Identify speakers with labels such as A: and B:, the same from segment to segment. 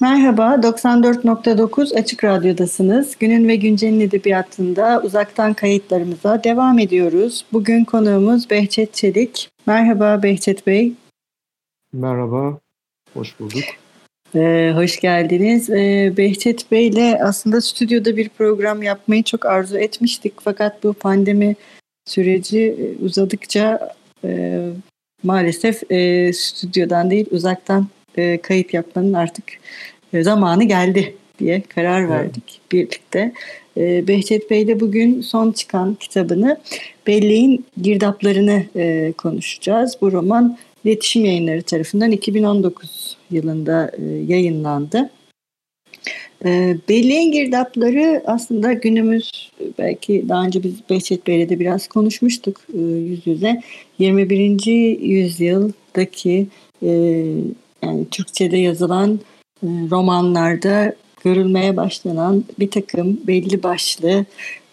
A: Merhaba, 94.9 Açık Radyo'dasınız. Günün ve Güncel'in edebiyatında uzaktan kayıtlarımıza devam ediyoruz. Bugün konuğumuz Behçet Çelik. Merhaba Behçet Bey.
B: Merhaba, hoş bulduk.
A: Ee, hoş geldiniz. Ee, Behçet Bey ile aslında stüdyoda bir program yapmayı çok arzu etmiştik. Fakat bu pandemi süreci e, uzadıkça e, maalesef e, stüdyodan değil uzaktan e, kayıt yapmanın artık e, zamanı geldi diye karar verdik evet. birlikte. E, Behçet Bey ile bugün son çıkan kitabını Belleğin Girdaplarını e, konuşacağız. Bu roman iletişim yayınları tarafından 2019 yılında e, yayınlandı. E, Belleğin girdapları aslında günümüz belki daha önce biz Behçet Bey'le de biraz konuşmuştuk e, yüz yüze. 21. yüzyıldaki e, yani Türkçe'de yazılan e, romanlarda görülmeye başlanan bir takım belli başlı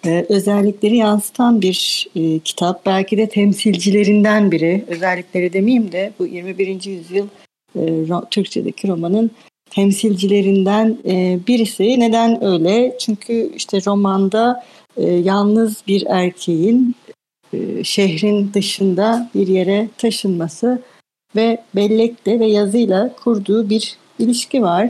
A: e, özellikleri yansıtan bir e, kitap. Belki de temsilcilerinden biri. Özellikleri demeyeyim de bu 21. yüzyıl Türkçedeki romanın temsilcilerinden birisi. Neden öyle? Çünkü işte romanda yalnız bir erkeğin şehrin dışında bir yere taşınması ve bellekle ve yazıyla kurduğu bir ilişki var.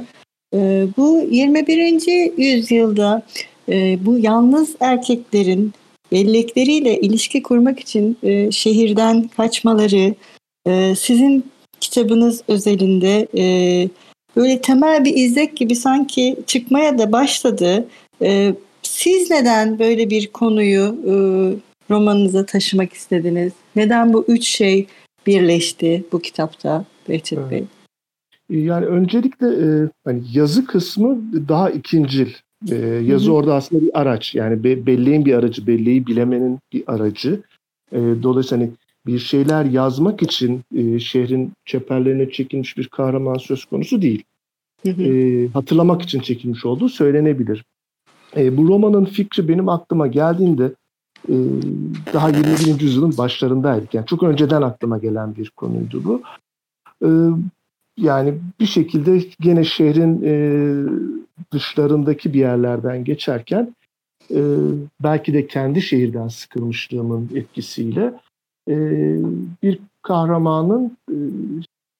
A: E, bu 21. yüzyılda e, bu yalnız erkeklerin bellekleriyle ilişki kurmak için e, şehirden kaçmaları, e, sizin kitabınız özelinde böyle temel bir izlek gibi sanki çıkmaya da başladı. Siz neden böyle bir konuyu romanınıza taşımak istediniz? Neden bu üç şey birleşti bu kitapta Behçet evet. Bey?
B: Yani öncelikle e, hani yazı kısmı daha ikincil. E, yazı Hı-hı. orada aslında bir araç. Yani be, belleğin bir aracı, belleği bilemenin bir aracı. E, dolayısıyla hani bir şeyler yazmak için e, şehrin çeperlerine çekilmiş bir kahraman söz konusu değil. E, hatırlamak için çekilmiş olduğu söylenebilir. E, bu romanın fikri benim aklıma geldiğinde e, daha 21. yüzyılın başlarındaydık. Yani çok önceden aklıma gelen bir konuydu bu. E, yani bir şekilde gene şehrin e, dışlarındaki bir yerlerden geçerken e, belki de kendi şehirden sıkılmışlığımın etkisiyle e, bir kahramanın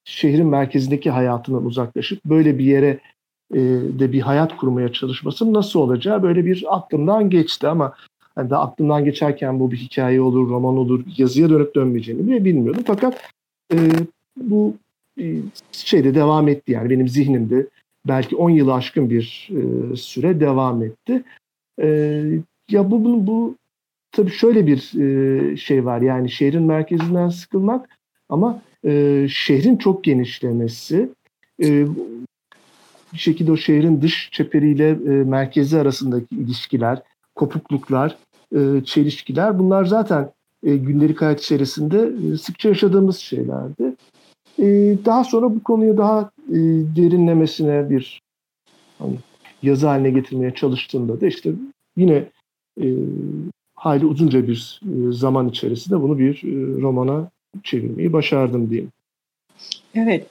B: şehrin merkezindeki hayatından uzaklaşıp böyle bir yere de bir hayat kurmaya çalışması nasıl olacağı böyle bir aklımdan geçti ama hani da aklımdan geçerken bu bir hikaye olur, roman olur, yazıya dönüp dönmeyeceğini bile bilmiyordum. Fakat e, bu e, şeyde devam etti yani benim zihnimde belki 10 yılı aşkın bir e, süre devam etti. E, ya bu, bu, bu tabii şöyle bir e, şey var yani şehrin merkezinden sıkılmak ama e, şehrin çok genişlemesi e, bir şekilde o şehrin dış çeperiyle e, merkezi arasındaki ilişkiler, kopukluklar, e, çelişkiler bunlar zaten e, gündelik hayat içerisinde e, sıkça yaşadığımız şeylerdi. E, daha sonra bu konuyu daha derinlemesine bir hani, yazı haline getirmeye çalıştığımda da işte yine e, hayli uzunca bir zaman içerisinde bunu bir romana çevirmeyi başardım diyeyim.
A: Evet.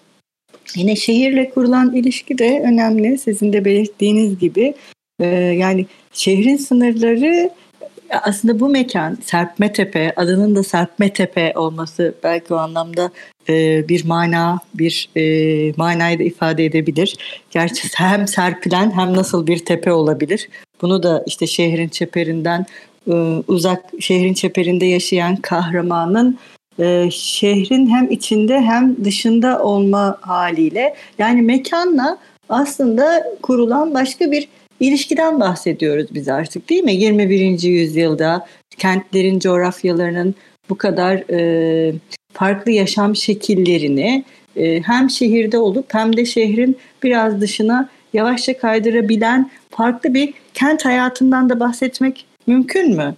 A: Yine şehirle kurulan ilişki de önemli. Sizin de belirttiğiniz gibi. E, yani şehrin sınırları aslında bu mekan Serpme Tepe, adının da Serpme Tepe olması belki o anlamda e, bir mana, bir e, manayı da ifade edebilir. Gerçi hem serpilen hem nasıl bir tepe olabilir. Bunu da işte şehrin çeperinden e, uzak, şehrin çeperinde yaşayan kahramanın e, şehrin hem içinde hem dışında olma haliyle yani mekanla aslında kurulan başka bir ilişkiden bahsediyoruz biz artık değil mi? 21. yüzyılda kentlerin coğrafyalarının bu kadar e, farklı yaşam şekillerini e, hem şehirde olup hem de şehrin biraz dışına yavaşça kaydırabilen farklı bir kent hayatından da bahsetmek mümkün mü?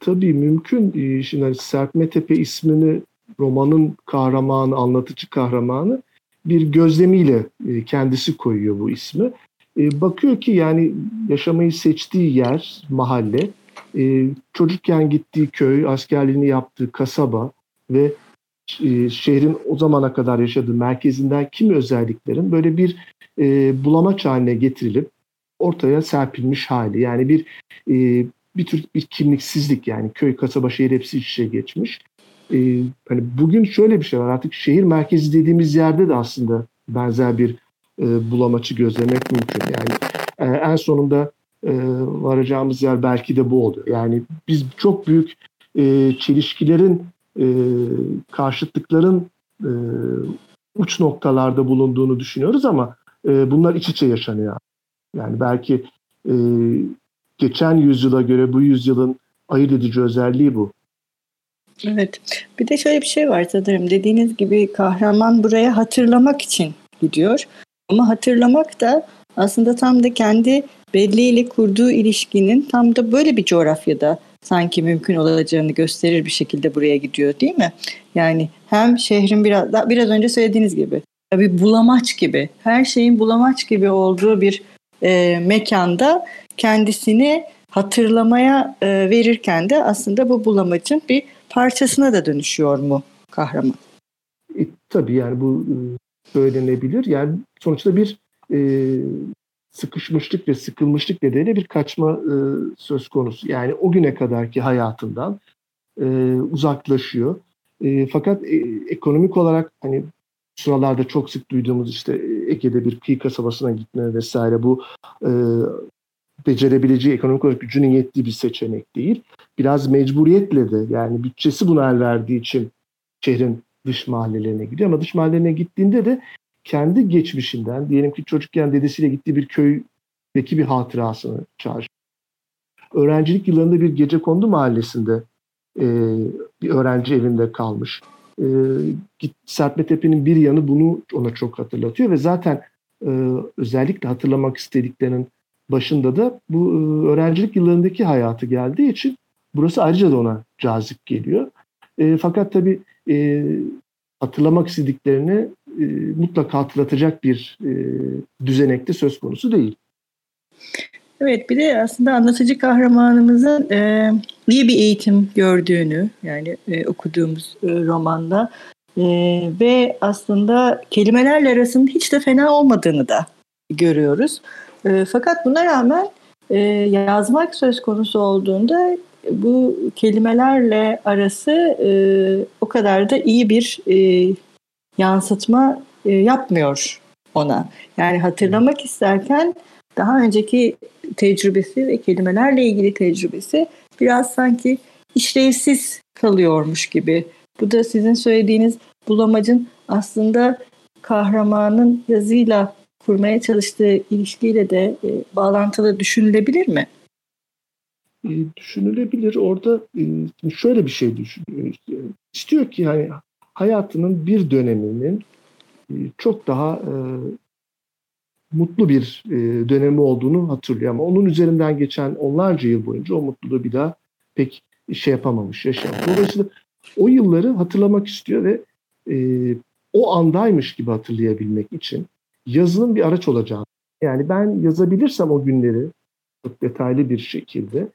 B: Tabii mümkün. Ee, şimdi hani Serpme Tepe ismini romanın kahramanı, anlatıcı kahramanı bir gözlemiyle e, kendisi koyuyor bu ismi. E, bakıyor ki yani yaşamayı seçtiği yer, mahalle, e, çocukken gittiği köy, askerliğini yaptığı kasaba ve şehrin o zamana kadar yaşadığı merkezinden kimi özelliklerin böyle bir bulamaç haline getirilip ortaya serpilmiş hali. Yani bir bir tür bir kimliksizlik yani köy, kasaba, şehir hepsi iç içe geçmiş. hani bugün şöyle bir şey var artık şehir merkezi dediğimiz yerde de aslında benzer bir e, bulamaçı gözlemek mümkün. Yani e, en sonunda e, varacağımız yer belki de bu oluyor. Yani biz çok büyük e, çelişkilerin, e, karşıtlıkların e, uç noktalarda bulunduğunu düşünüyoruz ama e, bunlar iç içe yaşanıyor. Yani belki e, geçen yüzyıla göre bu yüzyılın ayırt edici özelliği bu.
A: Evet. Bir de şöyle bir şey var sanırım. Dediğiniz gibi kahraman buraya hatırlamak için gidiyor. Ama hatırlamak da aslında tam da kendi belleğiyle kurduğu ilişkinin tam da böyle bir coğrafyada sanki mümkün olacağını gösterir bir şekilde buraya gidiyor değil mi? Yani hem şehrin biraz biraz önce söylediğiniz gibi bir bulamaç gibi her şeyin bulamaç gibi olduğu bir e, mekanda kendisini hatırlamaya e, verirken de aslında bu bulamacın bir parçasına da dönüşüyor mu kahraman?
B: E, tabii yani bu söylenebilir. Yani sonuçta bir e, sıkışmışlık ve sıkılmışlık nedeniyle bir kaçma e, söz konusu. Yani o güne kadarki hayatından e, uzaklaşıyor. E, fakat e, ekonomik olarak hani sıralarda çok sık duyduğumuz işte Ege'de bir kıyı kasabasına gitme vesaire bu e, becerebileceği ekonomik olarak gücünün yettiği bir seçenek değil. Biraz mecburiyetle de yani bütçesi buna el verdiği için şehrin dış mahallelerine gidiyor ama dış mahallelerine gittiğinde de kendi geçmişinden diyelim ki çocukken dedesiyle gittiği bir köydeki bir hatırasını çağrıştırıyor. Öğrencilik yıllarında bir gece kondu mahallesinde e, bir öğrenci evinde kalmış. E, Serpme Tepe'nin bir yanı bunu ona çok hatırlatıyor ve zaten e, özellikle hatırlamak istediklerinin başında da bu e, öğrencilik yıllarındaki hayatı geldiği için burası ayrıca da ona cazip geliyor. E, fakat tabii e, hatırlamak istediklerini e, mutlaka hatırlatacak bir e, düzenekte söz konusu değil.
A: Evet bir de aslında anlatıcı kahramanımızın e, iyi bir eğitim gördüğünü yani e, okuduğumuz e, romanda e, ve aslında kelimelerle arasının hiç de fena olmadığını da görüyoruz. E, fakat buna rağmen e, yazmak söz konusu olduğunda bu kelimelerle arası e, o kadar da iyi bir e, yansıtma e, yapmıyor ona. Yani hatırlamak isterken daha önceki tecrübesi ve kelimelerle ilgili tecrübesi biraz sanki işlevsiz kalıyormuş gibi. Bu da sizin söylediğiniz bulamacın aslında kahramanın yazıyla kurmaya çalıştığı ilişkiyle de e, bağlantılı düşünülebilir mi?
B: E, düşünülebilir. Orada e, şöyle bir şey düşünüyor. İstiyor ki yani hayatının bir döneminin e, çok daha mutlu bir dönemi olduğunu hatırlıyor. Ama onun üzerinden geçen onlarca yıl boyunca o mutluluğu bir daha pek şey yapamamış, yaşamamış. Dolayısıyla o yılları hatırlamak istiyor ve o andaymış gibi hatırlayabilmek için yazının bir araç olacağını. Yani ben yazabilirsem o günleri çok detaylı bir şekilde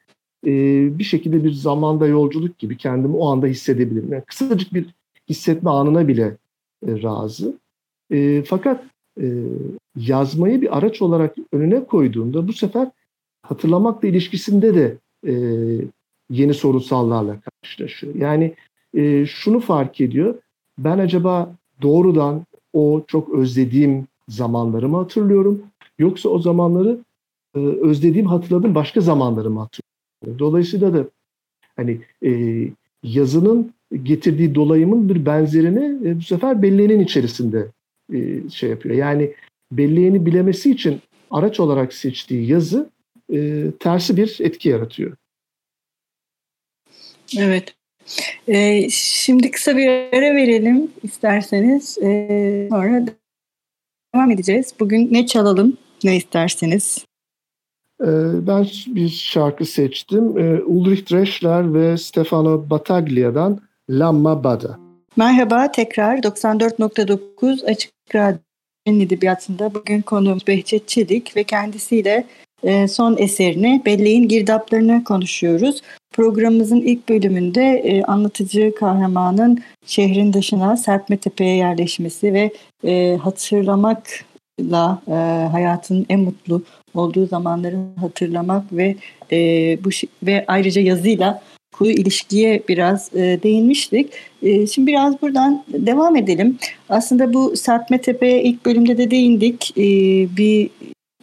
B: e, bir şekilde bir zamanda yolculuk gibi kendimi o anda hissedebilirim. Yani kısacık bir hissetme anına bile e, razı. E, fakat e, yazmayı bir araç olarak önüne koyduğunda bu sefer hatırlamakla ilişkisinde de e, yeni sorunsallarla karşılaşıyor. Yani e, şunu fark ediyor. Ben acaba doğrudan o çok özlediğim zamanlarımı hatırlıyorum. Yoksa o zamanları e, özlediğim, hatırladığım başka zamanlarımı hatırlıyorum. Dolayısıyla da hani e, yazının getirdiği dolayımın bir benzerini e, bu sefer belleğinin içerisinde e, şey yapıyor. Yani belleğini bilemesi için araç olarak seçtiği yazı e, tersi bir etki yaratıyor.
A: Evet. Ee, şimdi kısa bir ara verelim isterseniz. Ee, sonra devam edeceğiz. Bugün ne çalalım, ne isterseniz?
B: Ee, ben bir şarkı seçtim. Ee, Ulrich Dreschler ve Stefano Battaglia'dan Lamma Bada.
A: Merhaba tekrar 94.9 Açık Radyo Edebiyatında bugün konuğumuz Behçet Çelik ve kendisiyle e, son eserini Belleğin Girdaplarını konuşuyoruz. Programımızın ilk bölümünde e, anlatıcı kahramanın şehrin dışına Serpmetepe'ye yerleşmesi ve e, hatırlamakla hayatın en mutlu olduğu zamanları hatırlamak ve bu ve ayrıca yazıyla kurduğu ilişkiye biraz e, değinmiştik. E, şimdi biraz buradan devam edelim. Aslında bu Serpme Tepe'ye ilk bölümde de değindik. E, bir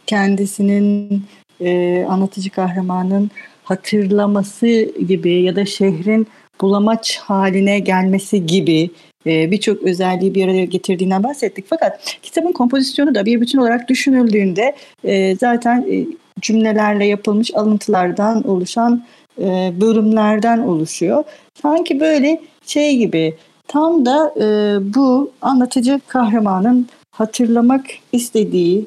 A: kendisinin e, anlatıcı kahramanın hatırlaması gibi ya da şehrin bulamaç haline gelmesi gibi e, birçok özelliği bir araya getirdiğinden bahsettik. Fakat kitabın kompozisyonu da bir bütün olarak düşünüldüğünde e, zaten e, cümlelerle yapılmış alıntılardan oluşan e, bölümlerden oluşuyor. Sanki böyle şey gibi tam da bu anlatıcı kahramanın hatırlamak istediği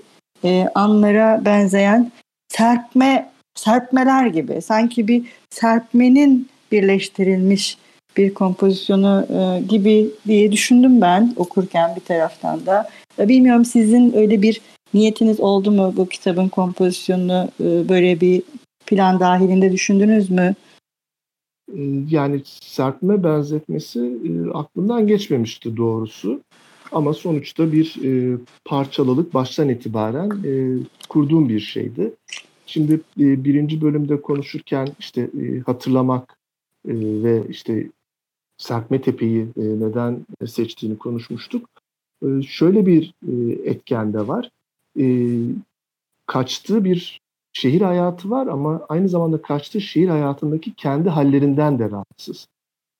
A: anlara benzeyen serpme serpmeler gibi sanki bir serpmenin birleştirilmiş bir kompozisyonu e, gibi diye düşündüm ben okurken bir taraftan da. Bilmiyorum sizin öyle bir niyetiniz oldu mu bu kitabın kompozisyonunu e, böyle bir plan dahilinde düşündünüz mü?
B: Ee, yani serpme benzetmesi e, aklımdan geçmemişti doğrusu. Ama sonuçta bir e, parçalılık baştan itibaren e, kurduğum bir şeydi. Şimdi e, birinci bölümde konuşurken işte e, hatırlamak e, ve işte Serpme Tepe'yi e, neden seçtiğini konuşmuştuk. E, şöyle bir e, etken de var. E, kaçtığı bir şehir hayatı var ama aynı zamanda kaçtığı şehir hayatındaki kendi hallerinden de rahatsız.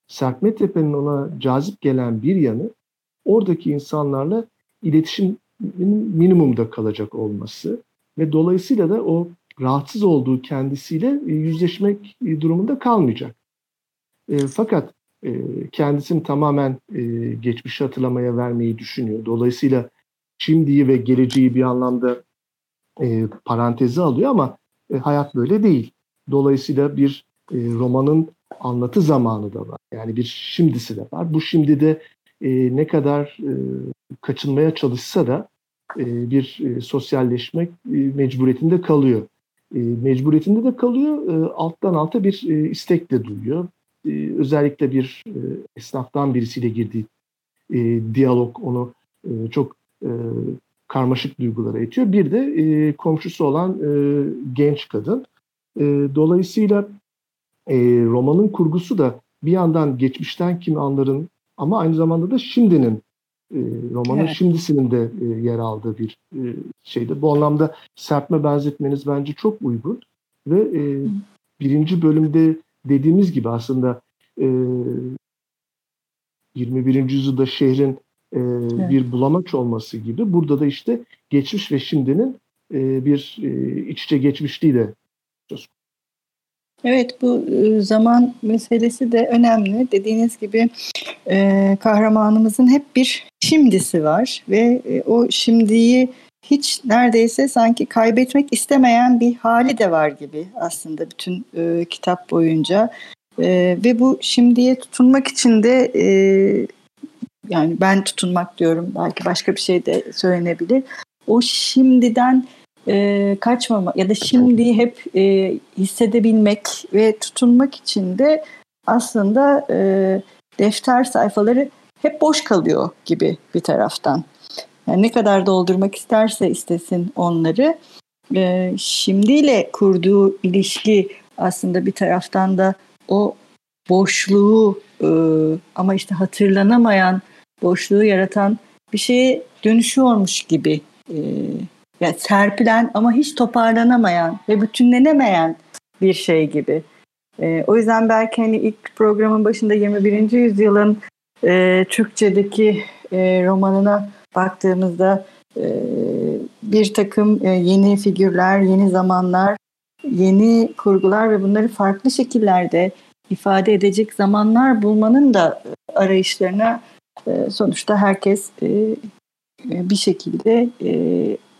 B: Serpme Tepe'nin ona cazip gelen bir yanı oradaki insanlarla iletişim minimumda kalacak olması ve dolayısıyla da o rahatsız olduğu kendisiyle yüzleşmek durumunda kalmayacak. Fakat kendisini tamamen e, geçmişi hatırlamaya vermeyi düşünüyor. Dolayısıyla şimdiyi ve geleceği bir anlamda e, parantezi alıyor ama e, hayat böyle değil. Dolayısıyla bir e, romanın anlatı zamanı da var. Yani bir şimdisi de var. Bu şimdi de e, ne kadar e, kaçınmaya çalışsa da e, bir e, sosyalleşmek e, mecburiyetinde kalıyor. E, mecburiyetinde de kalıyor. E, alttan alta bir e, istek de duyuyor. E, özellikle bir e, esnaftan birisiyle girdiği e, diyalog onu e, çok e, karmaşık duygulara itiyor. Bir de e, komşusu olan e, genç kadın. E, dolayısıyla e, romanın kurgusu da bir yandan geçmişten kimi anların ama aynı zamanda da şimdinin e, romanın evet. şimdisinin de e, yer aldığı bir e, şeydi. Bu anlamda serpme benzetmeniz bence çok uygun ve e, birinci bölümde dediğimiz gibi aslında e, 21. yüzyılda şehrin e, evet. bir bulamaç olması gibi burada da işte geçmiş ve şimdinin e, bir e, iç içe geçmişliği de söz
A: Evet bu e, zaman meselesi de önemli. Dediğiniz gibi e, kahramanımızın hep bir şimdisi var ve e, o şimdiyi hiç neredeyse sanki kaybetmek istemeyen bir hali de var gibi aslında bütün e, kitap boyunca. E, ve bu şimdiye tutunmak için de e, yani ben tutunmak diyorum belki başka bir şey de söylenebilir. O şimdiden e, kaçmama ya da şimdi hep e, hissedebilmek ve tutunmak için de aslında e, defter sayfaları hep boş kalıyor gibi bir taraftan. Yani ne kadar doldurmak isterse istesin onları. E, şimdiyle kurduğu ilişki aslında bir taraftan da o boşluğu e, ama işte hatırlanamayan boşluğu yaratan bir şeye dönüşüyormuş gibi. E, yani serpilen ama hiç toparlanamayan ve bütünlenemeyen bir şey gibi. E, o yüzden belki hani ilk programın başında 21. yüzyılın e, Türkçedeki e, romanına baktığımızda e, bir takım e, yeni figürler, yeni zamanlar, yeni kurgular ve bunları farklı şekillerde ifade edecek zamanlar bulmanın da arayışlarına e, sonuçta herkes bir şekilde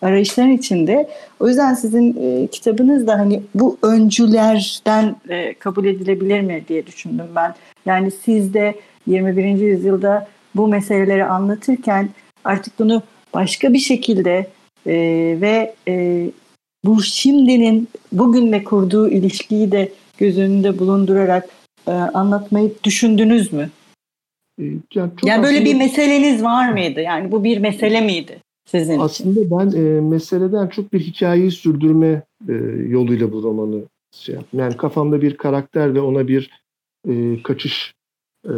A: arayışların içinde. O yüzden sizin kitabınız da hani bu öncülerden kabul edilebilir mi diye düşündüm ben. Yani siz de 21. yüzyılda bu meseleleri anlatırken artık bunu başka bir şekilde e, ve e, bu şimdinin bugünle kurduğu ilişkiyi de göz önünde bulundurarak e, anlatmayı düşündünüz mü?
B: E,
A: yani, yani böyle bir meseleniz var mıydı? Yani bu bir mesele miydi sizin
B: Aslında
A: için?
B: ben e, meseleden çok bir hikayeyi sürdürme e, yoluyla bu romanı şey yaptım. Yani kafamda bir karakter ve ona bir e, kaçış e,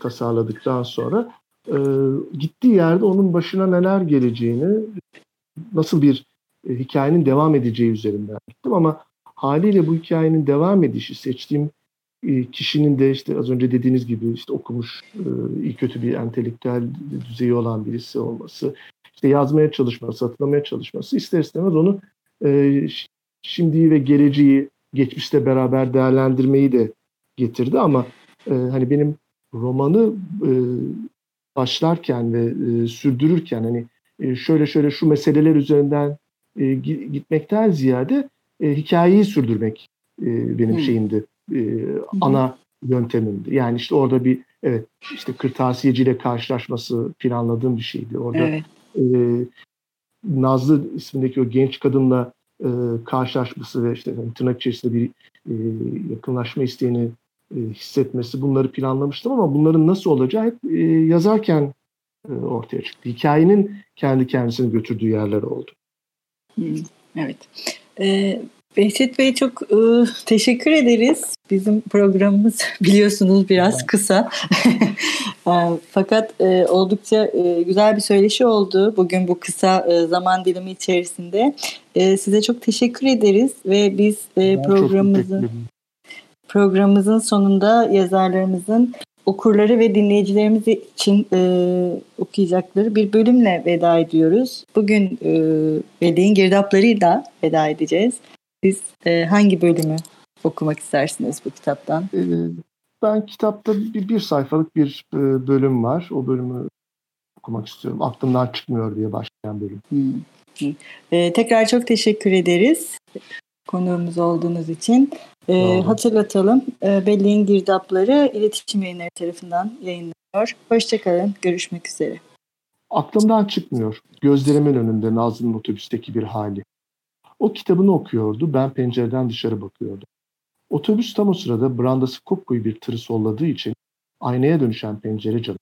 B: tasarladıktan sonra e, gittiği yerde onun başına neler geleceğini, nasıl bir e, hikayenin devam edeceği üzerinden gittim ama haliyle bu hikayenin devam edişi seçtiğim e, kişinin de işte az önce dediğiniz gibi işte okumuş e, iyi kötü bir entelektüel düzeyi olan birisi olması, işte yazmaya çalışması, hatırlamaya çalışması ister istemez onu e, şimdiyi ve geleceği geçmişte beraber değerlendirmeyi de getirdi ama e, hani benim romanı başlarken ve e, sürdürürken hani e, şöyle şöyle şu meseleler üzerinden e, gitmekten ziyade e, hikayeyi sürdürmek e, benim hmm. şeyimdi, e, ana yöntemimdi. Yani işte orada bir evet işte kırtasiyeciyle karşılaşması planladığım bir şeydi. Orada evet. e, Nazlı ismindeki o genç kadınla e, karşılaşması ve işte yani tırnak içerisinde bir e, yakınlaşma isteğini e, hissetmesi bunları planlamıştım ama bunların nasıl olacağı hep e, yazarken e, ortaya çıktı. Hikayenin kendi kendisini götürdüğü yerler oldu.
A: Evet. Ee, Behçet Bey çok e, teşekkür ederiz. Bizim programımız biliyorsunuz biraz kısa. fakat e, oldukça e, güzel bir söyleşi oldu bugün bu kısa e, zaman dilimi içerisinde. E, size çok teşekkür ederiz ve biz e, programımızın programımızın sonunda yazarlarımızın okurları ve dinleyicilerimiz için e, okuyacakları bir bölümle veda ediyoruz. Bugün e, Veli'nin girdaplarıyla veda edeceğiz. Siz e, hangi bölümü okumak istersiniz bu kitaptan?
B: E, ben kitapta bir, bir sayfalık bir e, bölüm var. O bölümü okumak istiyorum. Aklımdan çıkmıyor diye başlayan bölüm.
A: Hmm. E, tekrar çok teşekkür ederiz konuğumuz olduğunuz için. E, hatırlatalım. E, Belleğin Girdapları iletişim yayınları tarafından yayınlanıyor. Hoşçakalın. Görüşmek üzere.
B: Aklımdan çıkmıyor. Gözlerimin önünde Nazlı'nın otobüsteki bir hali. O kitabını okuyordu. Ben pencereden dışarı bakıyordum. Otobüs tam o sırada brandası kopkoyu bir tırı solladığı için aynaya dönüşen pencere camı.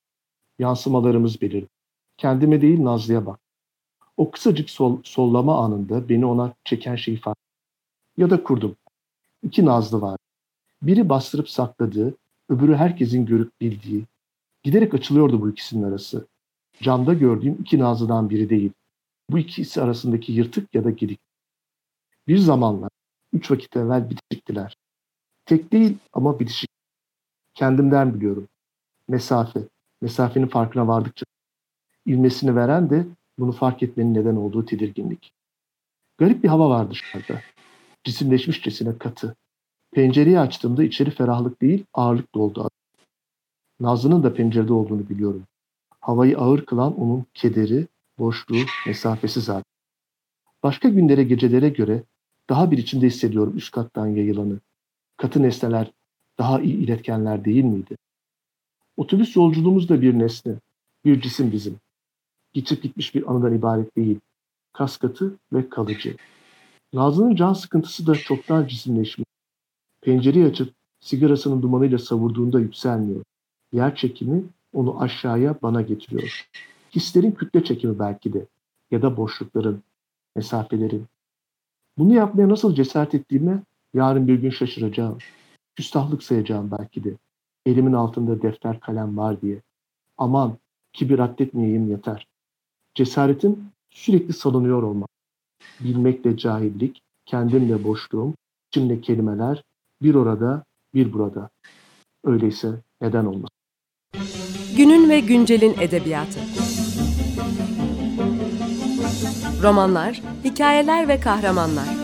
B: Yansımalarımız belirdi. Kendime değil Nazlı'ya bak. O kısacık sol, sollama anında beni ona çeken şeyi fark Ya da kurdum iki Nazlı var. Biri bastırıp sakladığı, öbürü herkesin görüp bildiği. Giderek açılıyordu bu ikisinin arası. Camda gördüğüm iki Nazlı'dan biri değil. Bu ikisi arasındaki yırtık ya da gedik. Bir zamanlar, üç vakit evvel bitişiktiler. Tek değil ama bitişik. Kendimden biliyorum. Mesafe, mesafenin farkına vardıkça ilmesini veren de bunu fark etmenin neden olduğu tedirginlik. Garip bir hava var dışarıda cisimleşmişçesine katı. Pencereyi açtığımda içeri ferahlık değil ağırlık doldu. Nazlı'nın da pencerede olduğunu biliyorum. Havayı ağır kılan onun kederi, boşluğu, mesafesi zaten. Başka günlere, gecelere göre daha bir içinde hissediyorum üst kattan yayılanı. Katı nesneler daha iyi iletkenler değil miydi? Otobüs yolculuğumuz da bir nesne, bir cisim bizim. Geçip gitmiş bir anıdan ibaret değil. Kas katı ve kalıcı. Nazlı'nın can sıkıntısı da çoktan cisimleşmiş. Pencereyi açıp sigarasının dumanıyla savurduğunda yükselmiyor. Yer çekimi onu aşağıya bana getiriyor. Hislerin kütle çekimi belki de ya da boşlukların, mesafelerin. Bunu yapmaya nasıl cesaret ettiğime yarın bir gün şaşıracağım. Küstahlık sayacağım belki de. Elimin altında defter kalem var diye. Aman kibir addetmeyeyim yeter. Cesaretim sürekli salınıyor olmak bilmekle cahillik, kendimle boşluğum, içimde kelimeler, bir orada, bir burada. Öyleyse neden olmaz?
C: Günün ve güncelin edebiyatı. Romanlar, hikayeler ve kahramanlar.